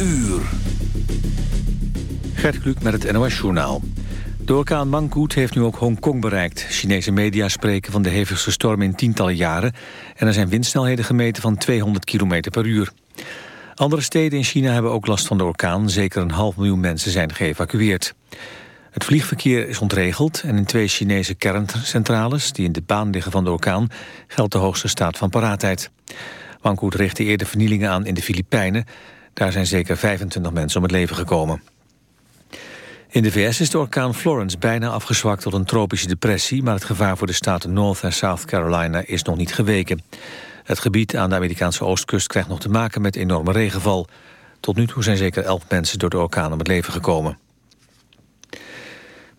uur. Gert Kluk met het NOS-journaal. De orkaan Mangkut heeft nu ook Hongkong bereikt. Chinese media spreken van de hevigste storm in tientallen jaren... en er zijn windsnelheden gemeten van 200 km per uur. Andere steden in China hebben ook last van de orkaan. Zeker een half miljoen mensen zijn geëvacueerd. Het vliegverkeer is ontregeld en in twee Chinese kerncentrales... die in de baan liggen van de orkaan, geldt de hoogste staat van paraatheid. Mangkut richtte eerder vernielingen aan in de Filipijnen. Daar zijn zeker 25 mensen om het leven gekomen. In de VS is de orkaan Florence bijna afgezwakt tot een tropische depressie... maar het gevaar voor de staten North en South Carolina is nog niet geweken. Het gebied aan de Amerikaanse oostkust krijgt nog te maken met enorme regenval. Tot nu toe zijn zeker elf mensen door de orkaan om het leven gekomen.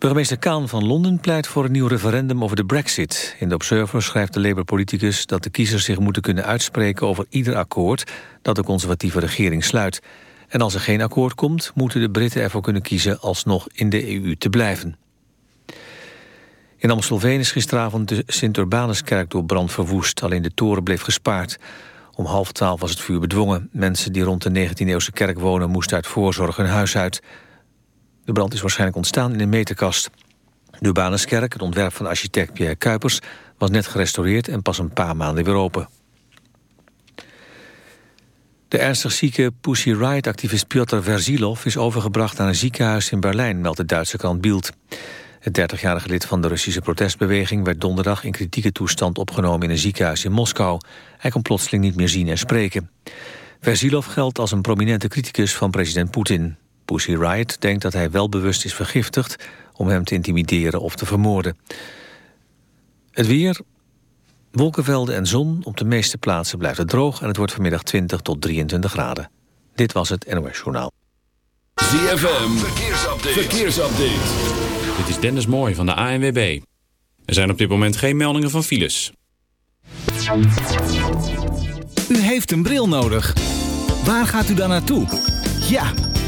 Burgemeester Kaan van Londen pleit voor een nieuw referendum over de brexit. In de Observer schrijft de Labour-politicus dat de kiezers zich moeten kunnen uitspreken over ieder akkoord dat de conservatieve regering sluit. En als er geen akkoord komt, moeten de Britten ervoor kunnen kiezen alsnog in de EU te blijven. In Amstelveen is gisteravond de Sint-Urbanuskerk door brand verwoest. Alleen de toren bleef gespaard. Om half twaalf was het vuur bedwongen. Mensen die rond de 19e-eeuwse kerk wonen moesten uit voorzorg hun huis uit. De brand is waarschijnlijk ontstaan in een meterkast. De Urbanuskerk, het ontwerp van architect Pierre Kuipers... was net gerestaureerd en pas een paar maanden weer open. De ernstig zieke Pussy Riot-activist Piotr Verzilov... is overgebracht naar een ziekenhuis in Berlijn, meldt de Duitse krant Bild. Het 30-jarige lid van de Russische protestbeweging... werd donderdag in kritieke toestand opgenomen in een ziekenhuis in Moskou. Hij kon plotseling niet meer zien en spreken. Verzilov geldt als een prominente criticus van president Poetin. Pussy Riot denkt dat hij wel bewust is vergiftigd... om hem te intimideren of te vermoorden. Het weer, wolkenvelden en zon. Op de meeste plaatsen blijft het droog... en het wordt vanmiddag 20 tot 23 graden. Dit was het NOS Journaal. ZFM, verkeersupdate. verkeersupdate. Dit is Dennis Mooij van de ANWB. Er zijn op dit moment geen meldingen van files. U heeft een bril nodig. Waar gaat u dan naartoe? Ja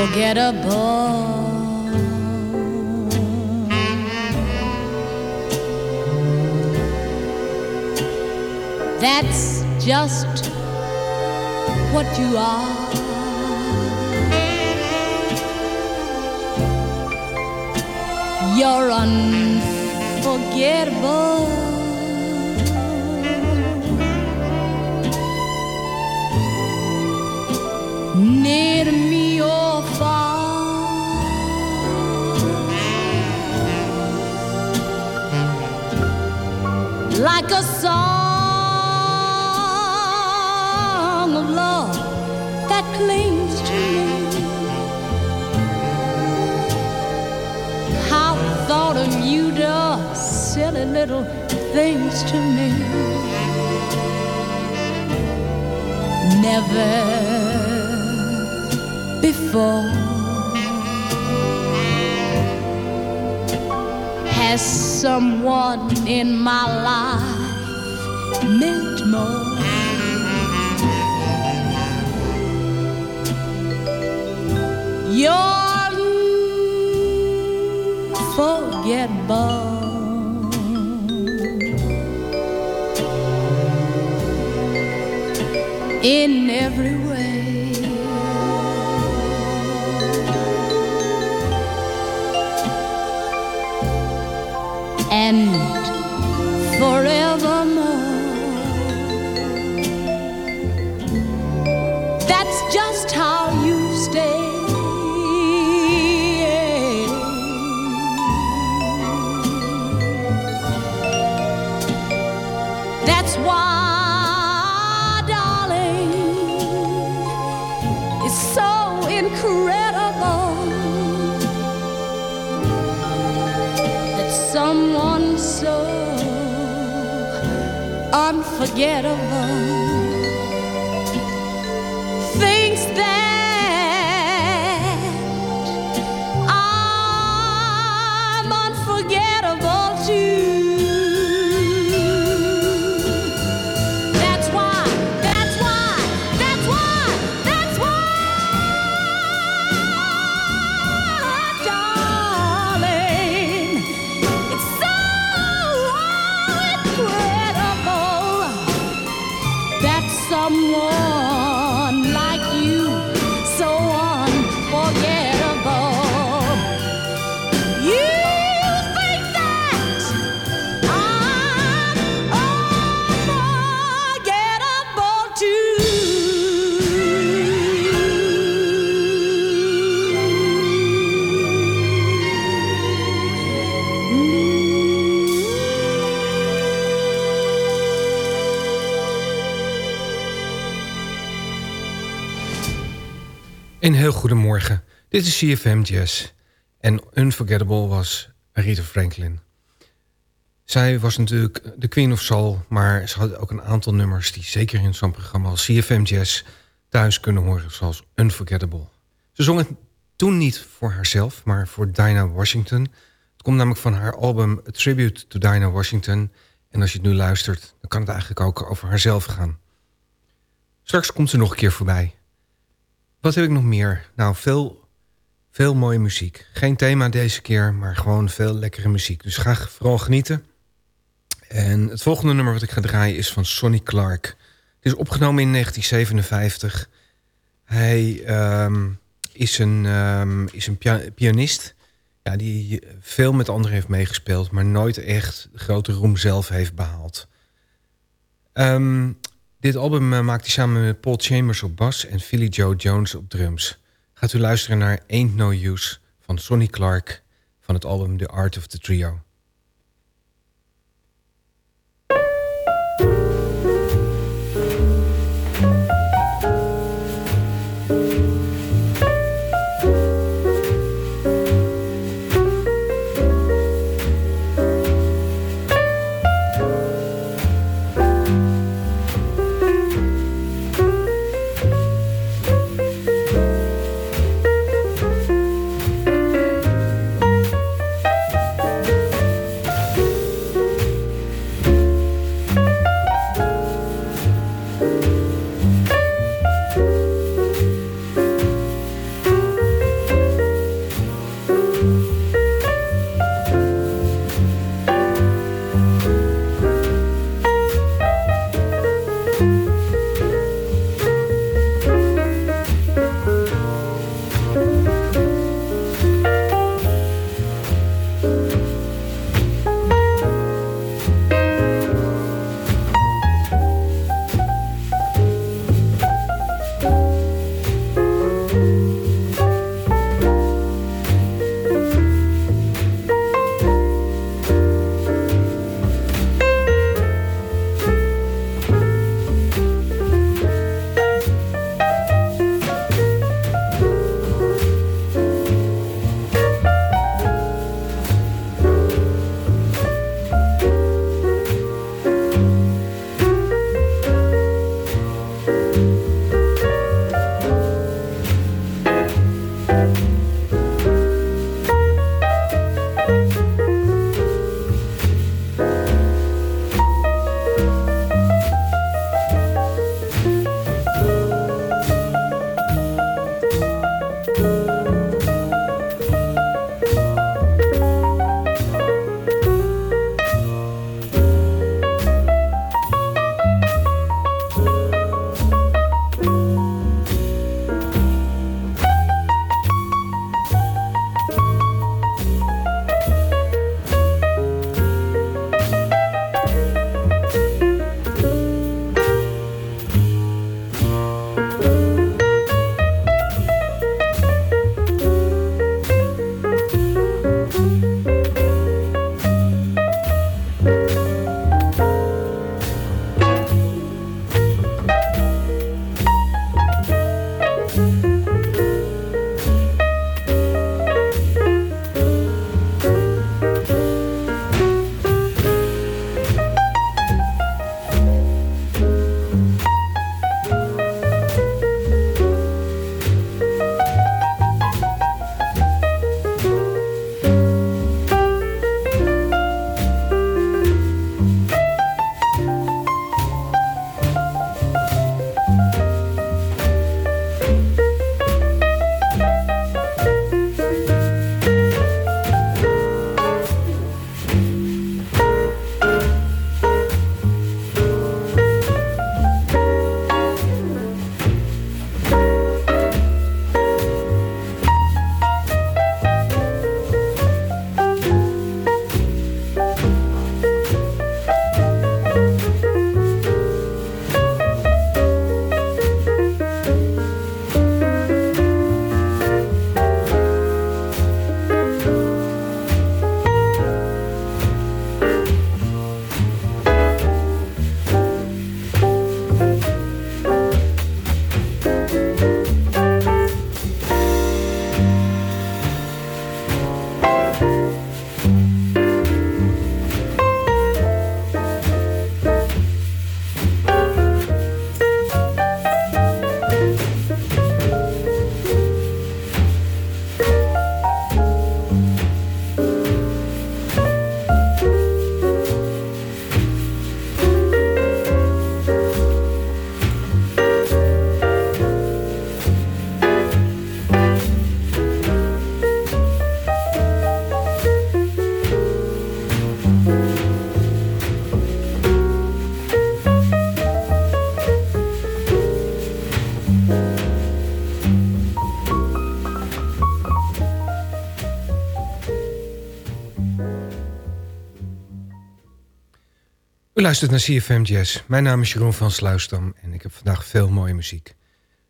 Unforgettable. That's just what you are. You're unforgettable. Near me fall like a song of love that clings to me. How thought of you does silly little things to me. Never has someone in my life meant more. You're unforgettable. In every way, unforgettable thinks goedemorgen. Dit is CFM Jazz. En Unforgettable was Aretha Franklin. Zij was natuurlijk de Queen of Soul... maar ze had ook een aantal nummers... die zeker in zo'n programma als CFM Jazz... thuis kunnen horen, zoals Unforgettable. Ze zong het toen niet voor haarzelf, maar voor Dinah Washington. Het komt namelijk van haar album A Tribute to Dinah Washington... en als je het nu luistert, dan kan het eigenlijk ook over haarzelf gaan. Straks komt ze nog een keer voorbij... Wat heb ik nog meer? Nou, veel, veel mooie muziek. Geen thema deze keer, maar gewoon veel lekkere muziek. Dus ga vooral genieten. En het volgende nummer wat ik ga draaien is van Sonny Clark. Het is opgenomen in 1957. Hij ehm, is een, ehm, is een pia- pianist ja, die veel met anderen heeft meegespeeld... maar nooit echt grote roem zelf heeft behaald. Ehm, dit album uh, maakt hij samen met Paul Chambers op bas en Philly Joe Jones op drums. Gaat u luisteren naar Ain't No Use van Sonny Clark van het album The Art of the Trio. U luistert naar CFM Jazz. Mijn naam is Jeroen van Sluisdam en ik heb vandaag veel mooie muziek.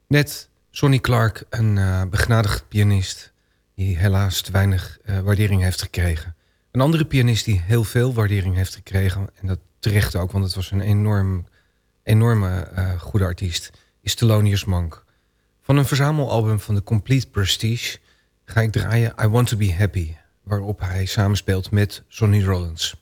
Net Sonny Clark, een uh, begnadigd pianist... die helaas te weinig uh, waardering heeft gekregen. Een andere pianist die heel veel waardering heeft gekregen... en dat terecht ook, want het was een enorm, enorme uh, goede artiest... is Thelonious Monk. Van een verzamelalbum van de Complete Prestige... ga ik draaien I Want To Be Happy... waarop hij samenspeelt met Sonny Rollins...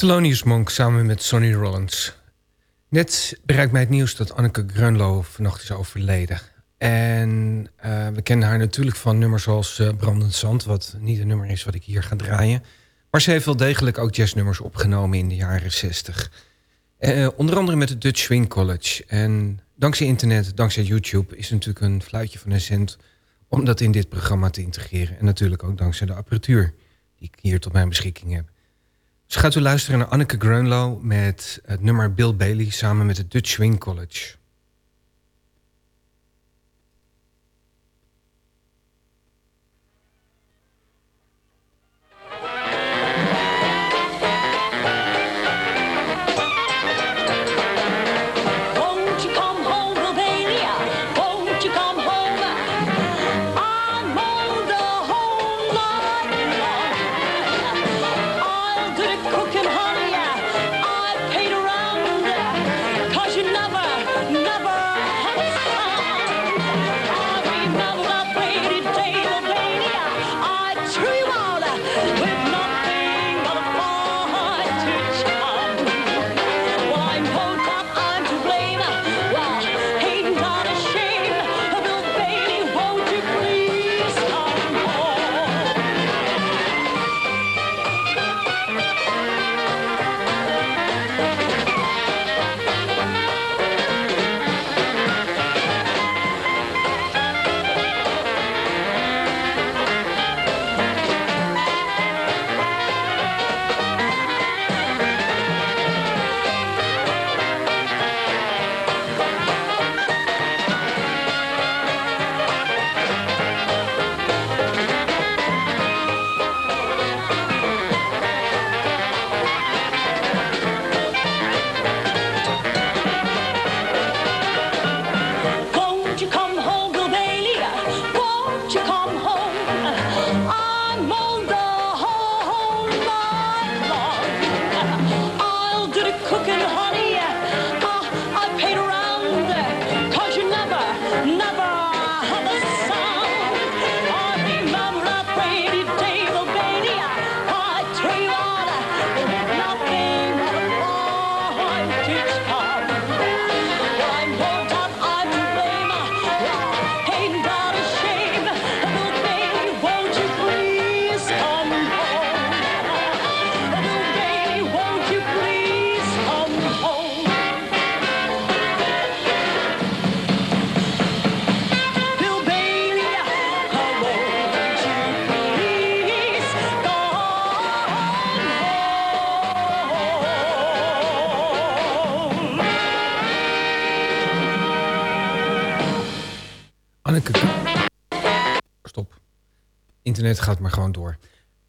Thelonious Monk samen met Sonny Rollins. Net bereikt mij het nieuws dat Anneke Grunlo vannacht is overleden. En uh, we kennen haar natuurlijk van nummers zoals uh, Brandend Zand... wat niet een nummer is wat ik hier ga draaien. Maar ze heeft wel degelijk ook jazznummers opgenomen in de jaren 60. Uh, onder andere met het Dutch Swing College. En dankzij internet, dankzij YouTube... is natuurlijk een fluitje van een cent om dat in dit programma te integreren. En natuurlijk ook dankzij de apparatuur die ik hier tot mijn beschikking heb. Dus gaat u luisteren naar Anneke Grunlo met het nummer Bill Bailey... samen met het Dutch Swing College. Internet gaat maar gewoon door.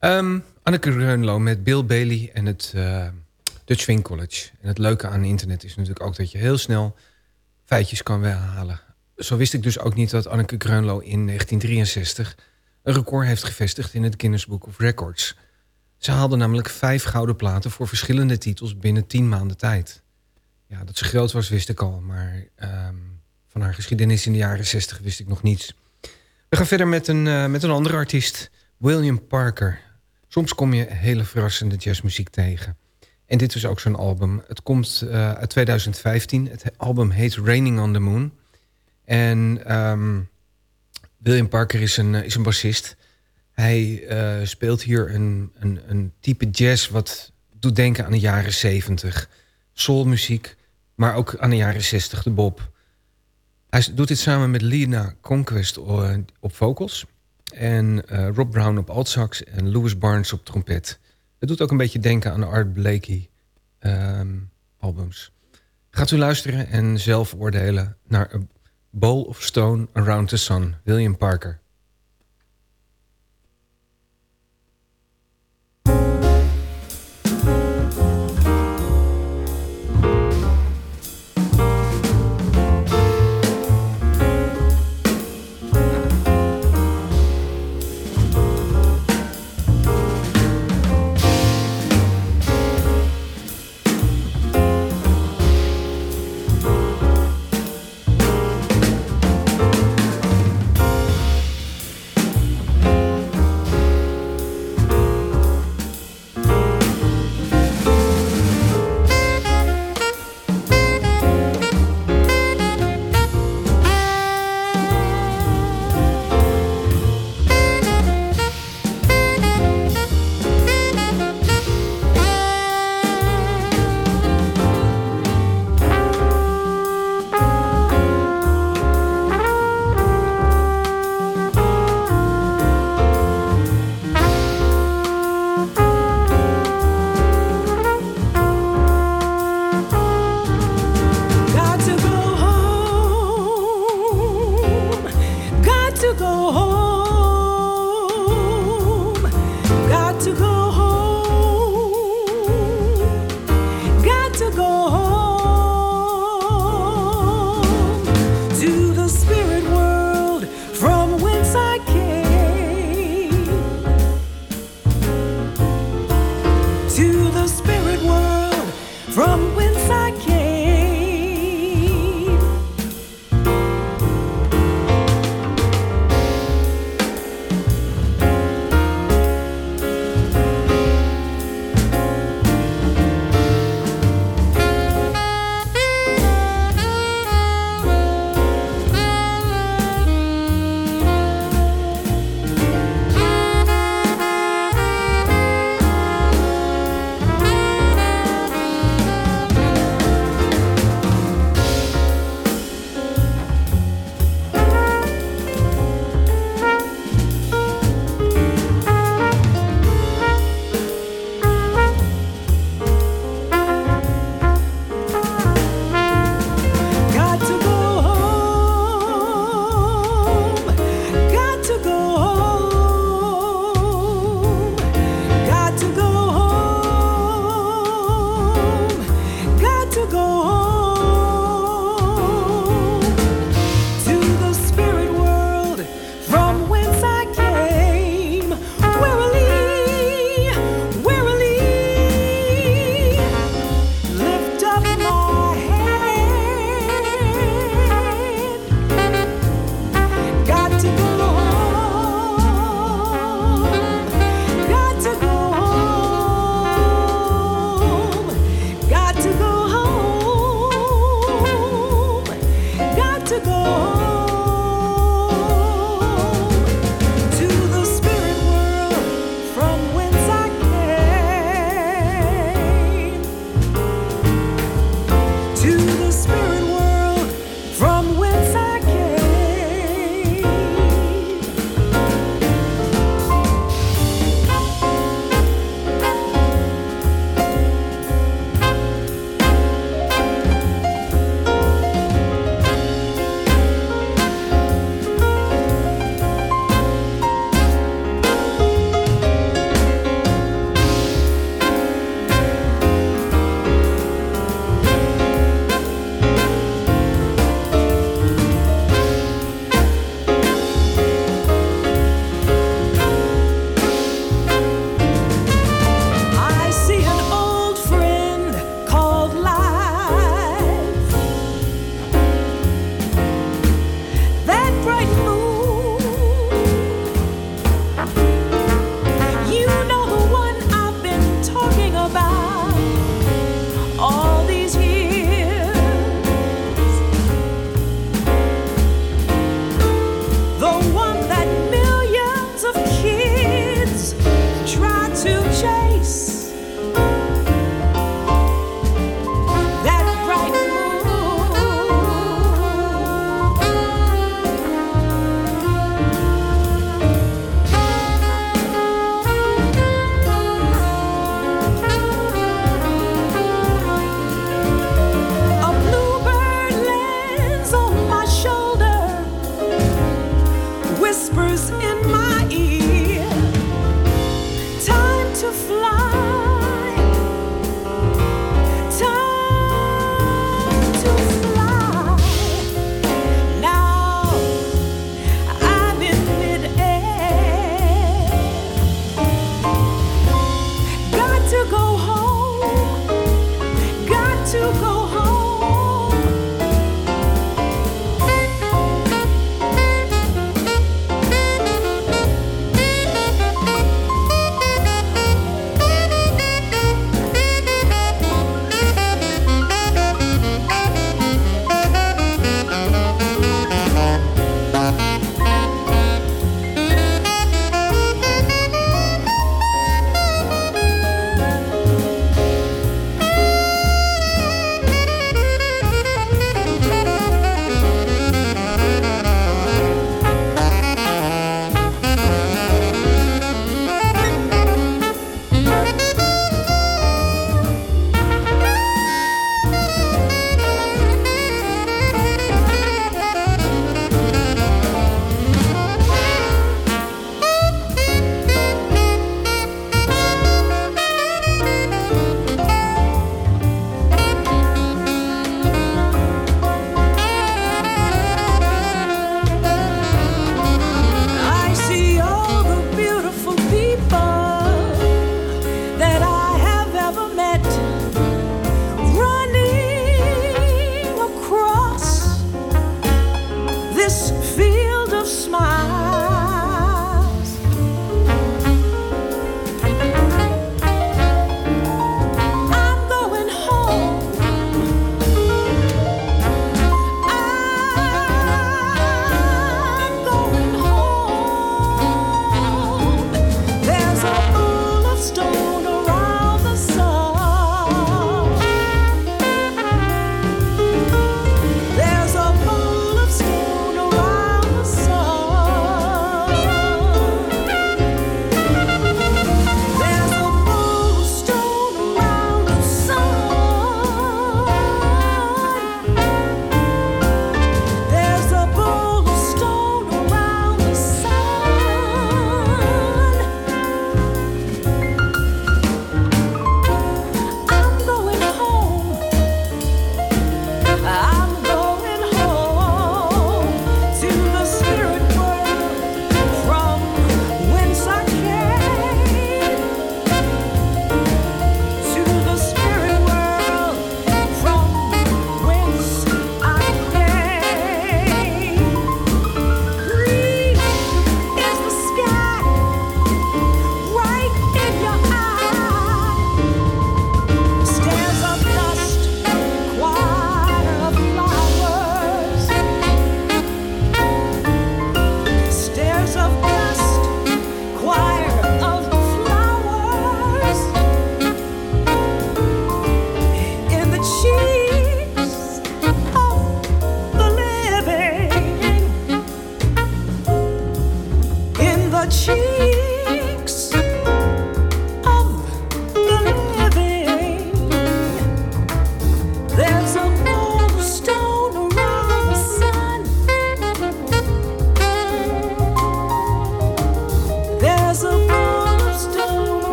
Um, Anneke Reunlo met Bill Bailey en het uh, Dutch Swing College. En het leuke aan internet is natuurlijk ook dat je heel snel feitjes kan weghalen. Zo wist ik dus ook niet dat Anneke Greunlo in 1963... een record heeft gevestigd in het Guinness Book of Records. Ze haalde namelijk vijf gouden platen voor verschillende titels binnen tien maanden tijd. Ja, dat ze groot was wist ik al, maar um, van haar geschiedenis in de jaren 60 wist ik nog niets... We gaan verder met een, uh, met een andere artiest, William Parker. Soms kom je hele verrassende jazzmuziek tegen. En dit is ook zo'n album. Het komt uh, uit 2015. Het album heet Raining on the Moon. En um, William Parker is een, is een bassist. Hij speelt hier een, een, een type jazz wat doet denken aan de jaren 70. Soulmuziek, maar ook aan de jaren 60, de bob. Hij doet dit samen met Lina Conquest eh, op vocals. En uh, Rob Brown op altsax en Louis Barnes op trompet. Het doet ook een beetje denken aan de Art Blakey um, albums. Gaat u luisteren en zelf oordelen naar A Bowl of Stone Around the Sun, William Parker.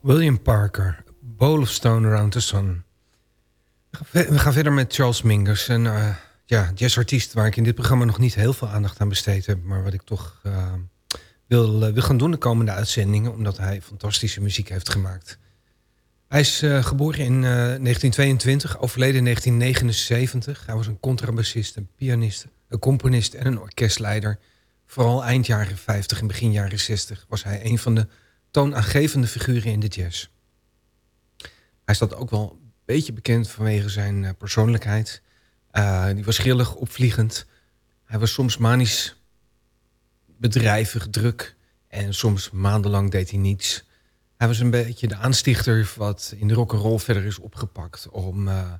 William Parker, Bowl of Stone Around the Sun. We gaan verder met Charles Mingus. Een eh, ja, jazzartiest waar ik in dit programma nog niet heel veel aandacht aan besteed heb. Maar wat ik toch eh, wil, eh, wil gaan doen de komende uitzendingen. Omdat hij fantastische muziek heeft gemaakt. Hij is geboren in eh, 1922, overleden in 1979. Hij was een contrabassist, een pianist, een componist en een orkestleider. Vooral eind jaren 50 en begin jaren 60 was hij een van de toonaangevende figuren in de jazz. Hij staat ook wel een beetje bekend vanwege zijn eh, persoonlijkheid. Eh, die was grillig, opvliegend. Hij was soms manisch bedrijvig, druk. En soms maandenlang deed hij niets. Hij was een beetje de aanstichter wat in de rock'n'roll verder is opgepakt... om eh,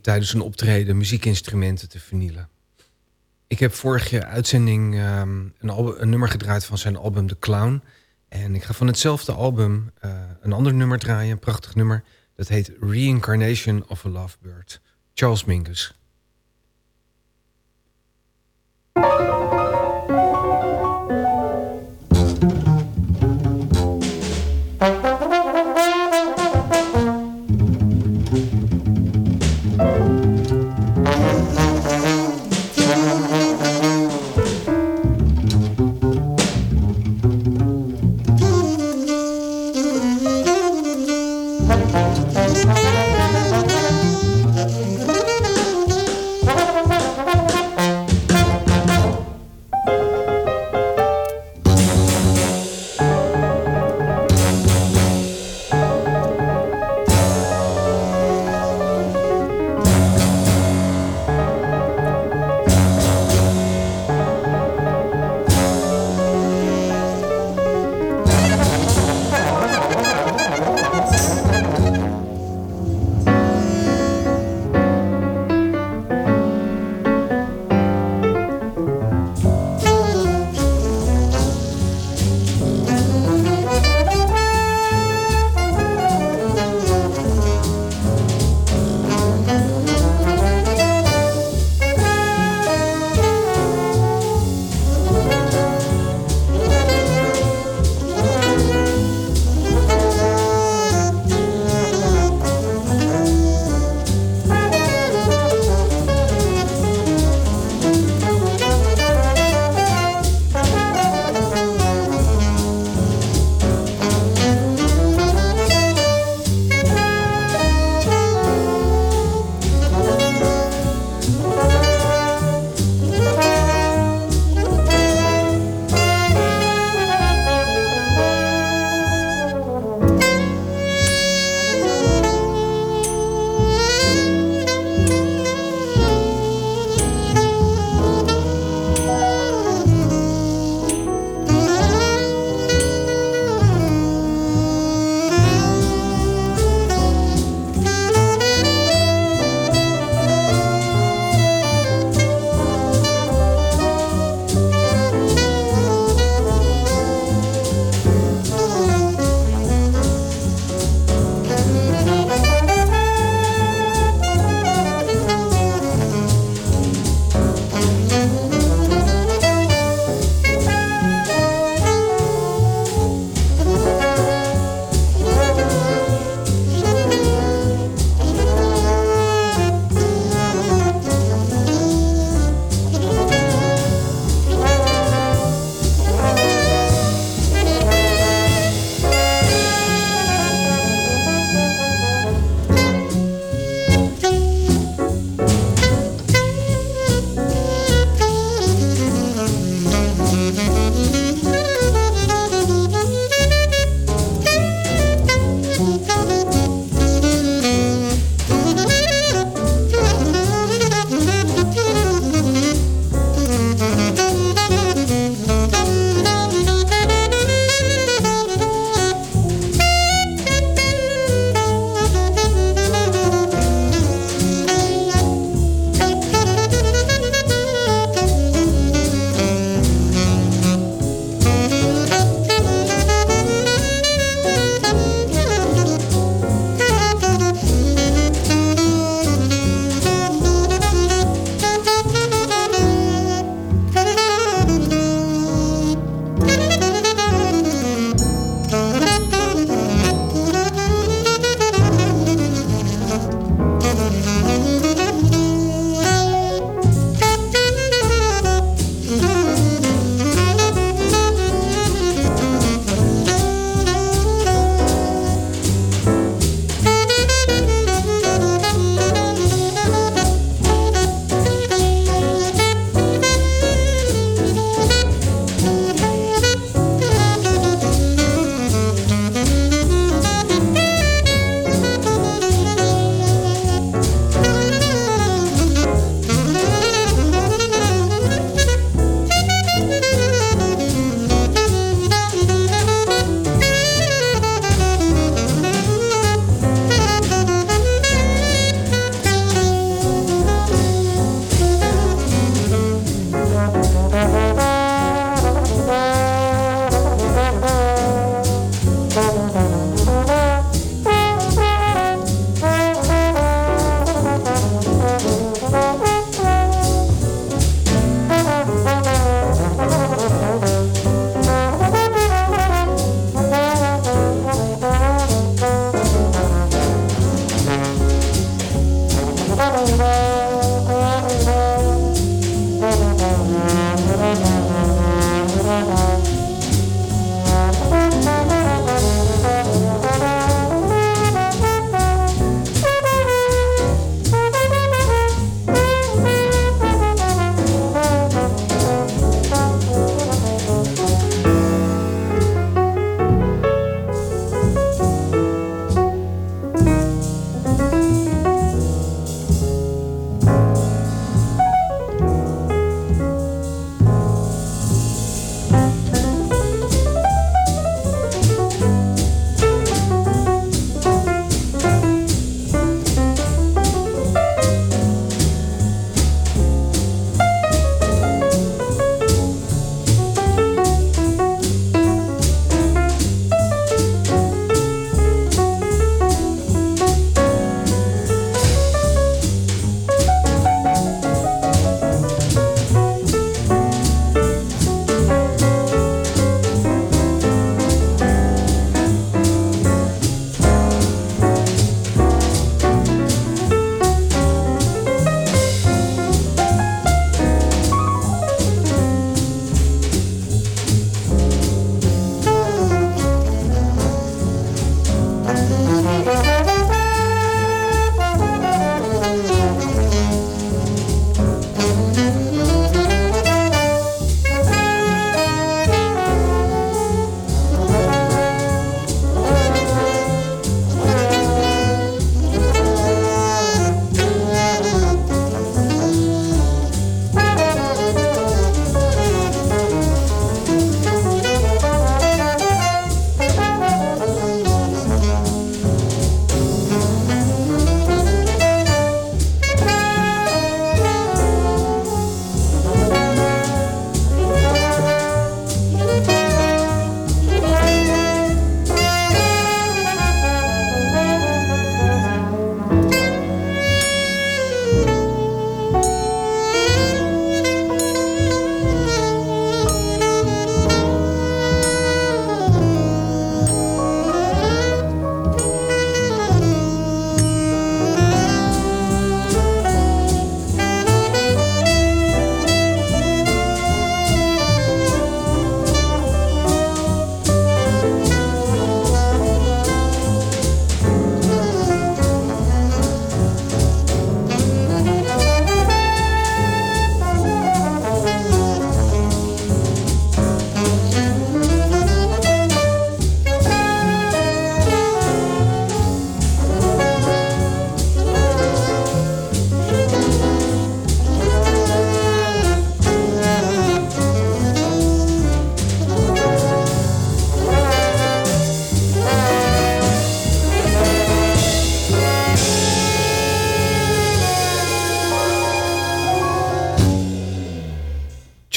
tijdens een optreden muziekinstrumenten te vernielen. Ik heb vorige uitzending ehm, een, een nummer gedraaid van zijn album The Clown... En ik ga van hetzelfde album eh, een ander nummer draaien, een prachtig nummer. Dat heet Reincarnation of a Lovebird. Charles Mingus.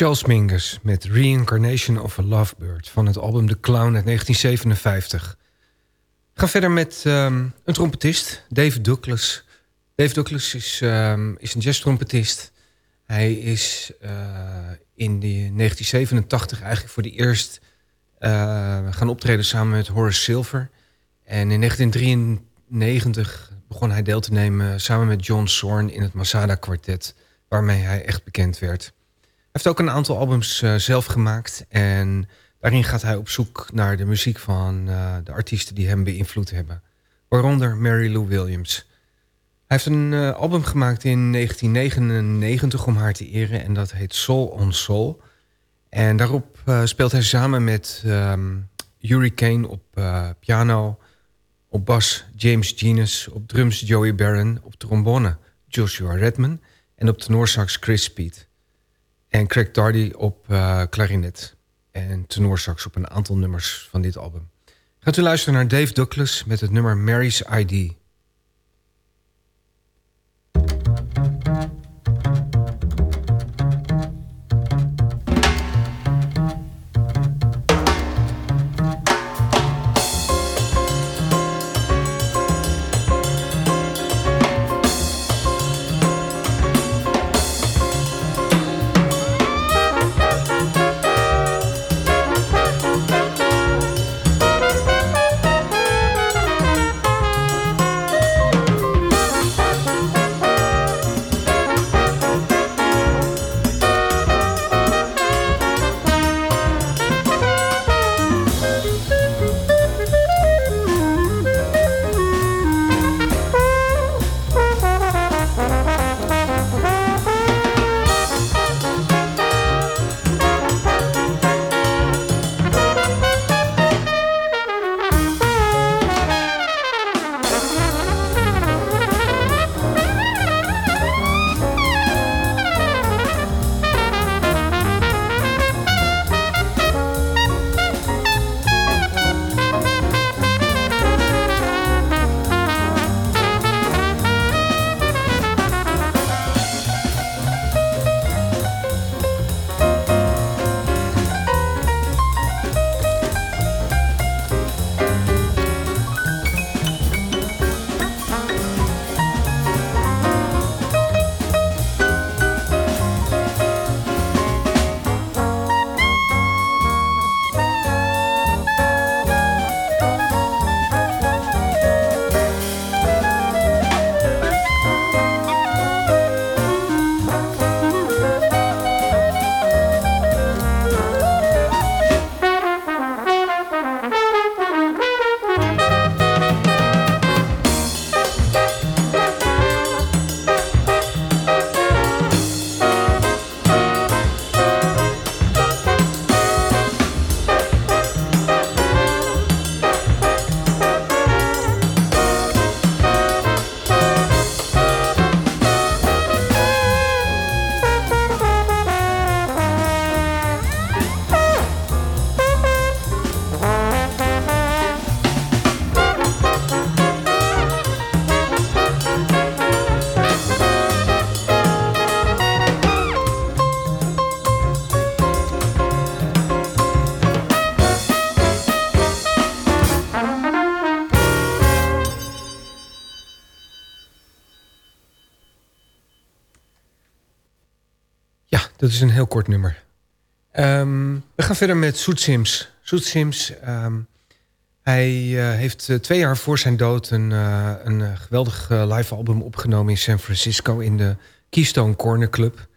Charles Mingus met Reincarnation of a Lovebird... van het album The Clown uit 1957. Ik ga verder met ehm, een trompetist, Dave Douglas. Dave Douglas is, um, is een jazztrompetist. Hij is uh, in die 1987 eigenlijk voor de eerst uh, gaan optreden samen met Horace Silver. En in 1993 begon hij deel te nemen samen met John Zorn in het Masada Quartet... waarmee hij echt bekend werd heeft ook een aantal albums uh, zelf gemaakt. En daarin gaat hij op zoek naar de muziek van uh, de artiesten die hem beïnvloed hebben. Waaronder Mary Lou Williams. Hij heeft een uh, album gemaakt in 1999 om haar te eren. En dat heet Soul on Soul. En daarop speelt hij samen met um, Hurricane op piano... op bas James Genus, op drums Joey Barron... op trombone Joshua Redman en op tenorsax Chris Speed... En Craig Tardy op uh, klarinet. En tenorsax op een aantal nummers van dit album. Gaat u luisteren naar Dave Douglas met het nummer Mary's ID. Dat is een heel kort nummer. Um, we gaan verder met Soet Sims. Soet Sims, um, hij uh, heeft uh, twee jaar voor zijn dood een, uh, een geweldig live album opgenomen in San Francisco in de Keystone Corner Club.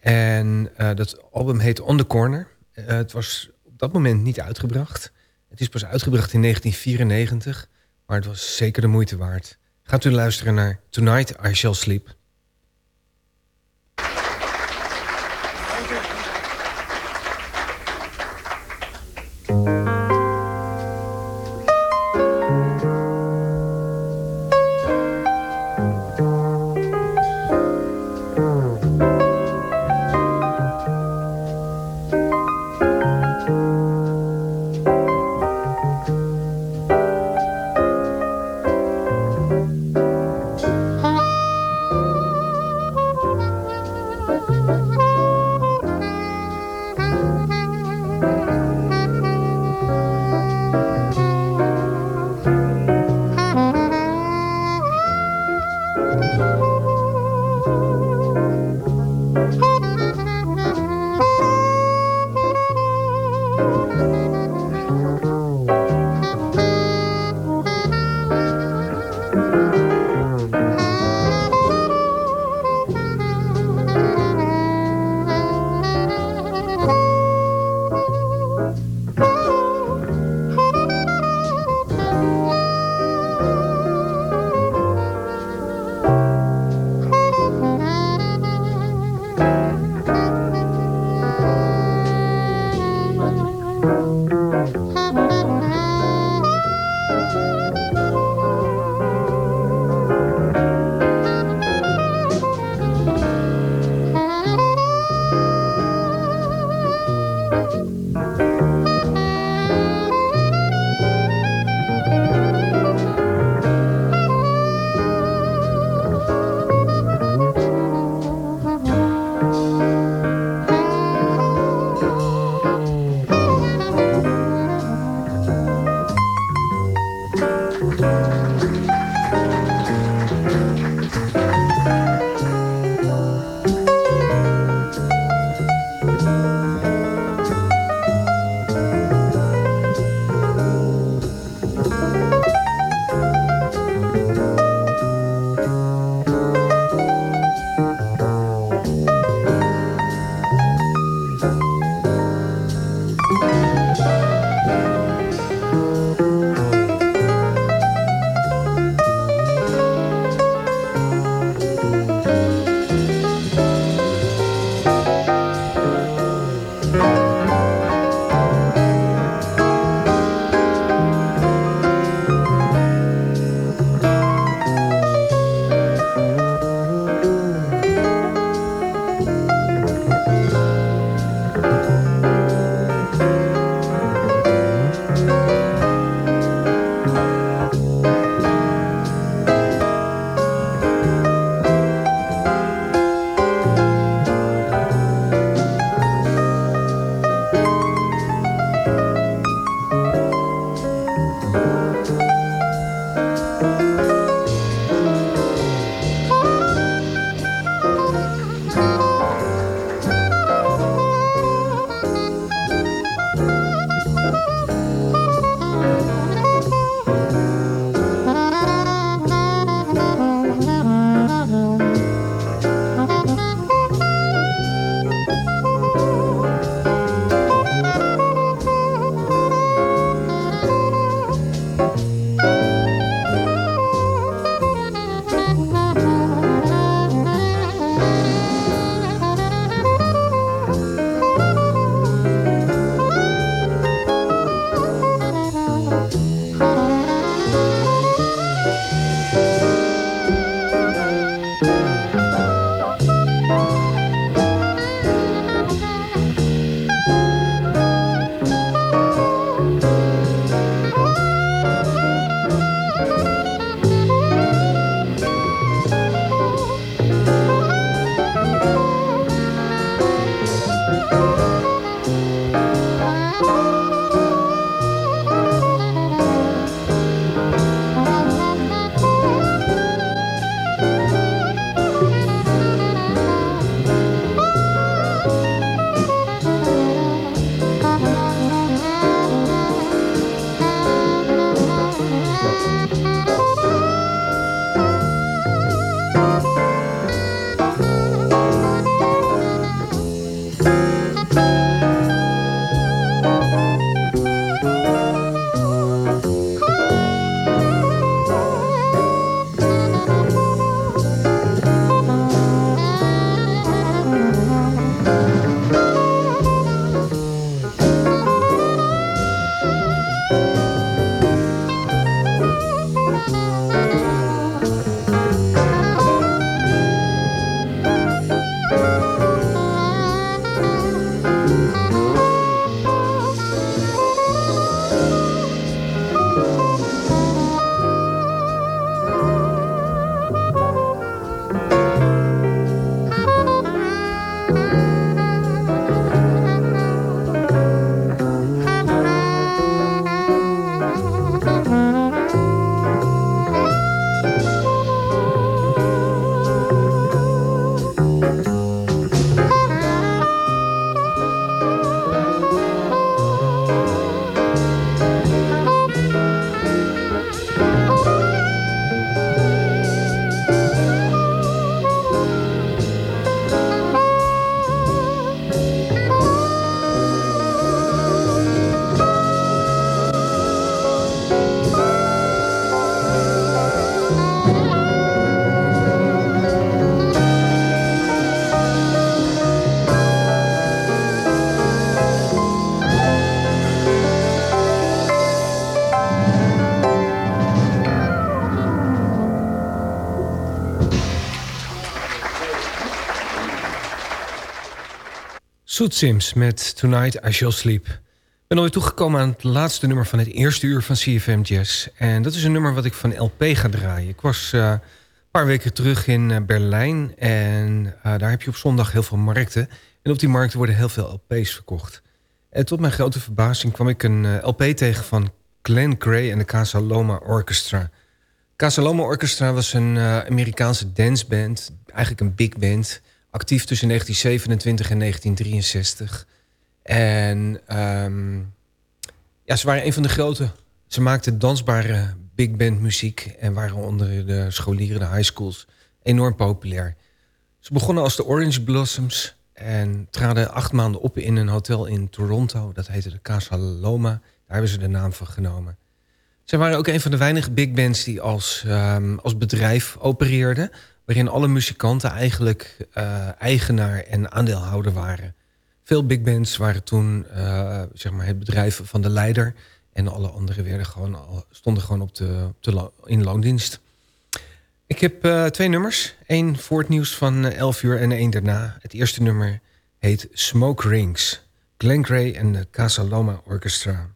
En dat album heet On the Corner. het was op dat moment niet uitgebracht. Het is pas uitgebracht in 1994, maar het was zeker de moeite waard. Gaat u luisteren naar Tonight I Shall Sleep. Soet Sims met Tonight I Shall Sleep. Ik ben alweer toegekomen aan het laatste nummer van het eerste uur van CFM Jazz. En dat is een nummer wat ik van LP ga draaien. Ik was uh, een paar weken terug in uh, Berlijn en uh, daar heb je op zondag heel veel markten. En op die markten worden heel veel LP's verkocht. En tot mijn grote verbazing kwam ik een LP tegen van Glenn Gray en de Casa Loma Orchestra. Casa Loma Orchestra was een Amerikaanse danceband, eigenlijk een big band actief tussen 1927 en 1963. En um, ja, ze waren een van de grote. Ze maakten dansbare big band muziek en waren onder de scholieren, de high schools, enorm populair. Ze begonnen als de Orange Blossoms en traden acht maanden op in een hotel in Toronto. Dat heette de Casa Loma. Daar hebben ze de naam van genomen. Ze waren ook een van de weinige big bands die als, um, als bedrijf opereerden waarin alle muzikanten eigenlijk uh, eigenaar en aandeelhouder waren. Veel big bands waren toen uh, zeg maar het bedrijf van de leider... en alle anderen werden gewoon, stonden gewoon op de, op de in loondienst. Ik heb uh, twee nummers. Eén voor het nieuws van 11 uur en één daarna. Het eerste nummer heet Smoke Rings. Glenn Gray en de Casa Loma Orchestra.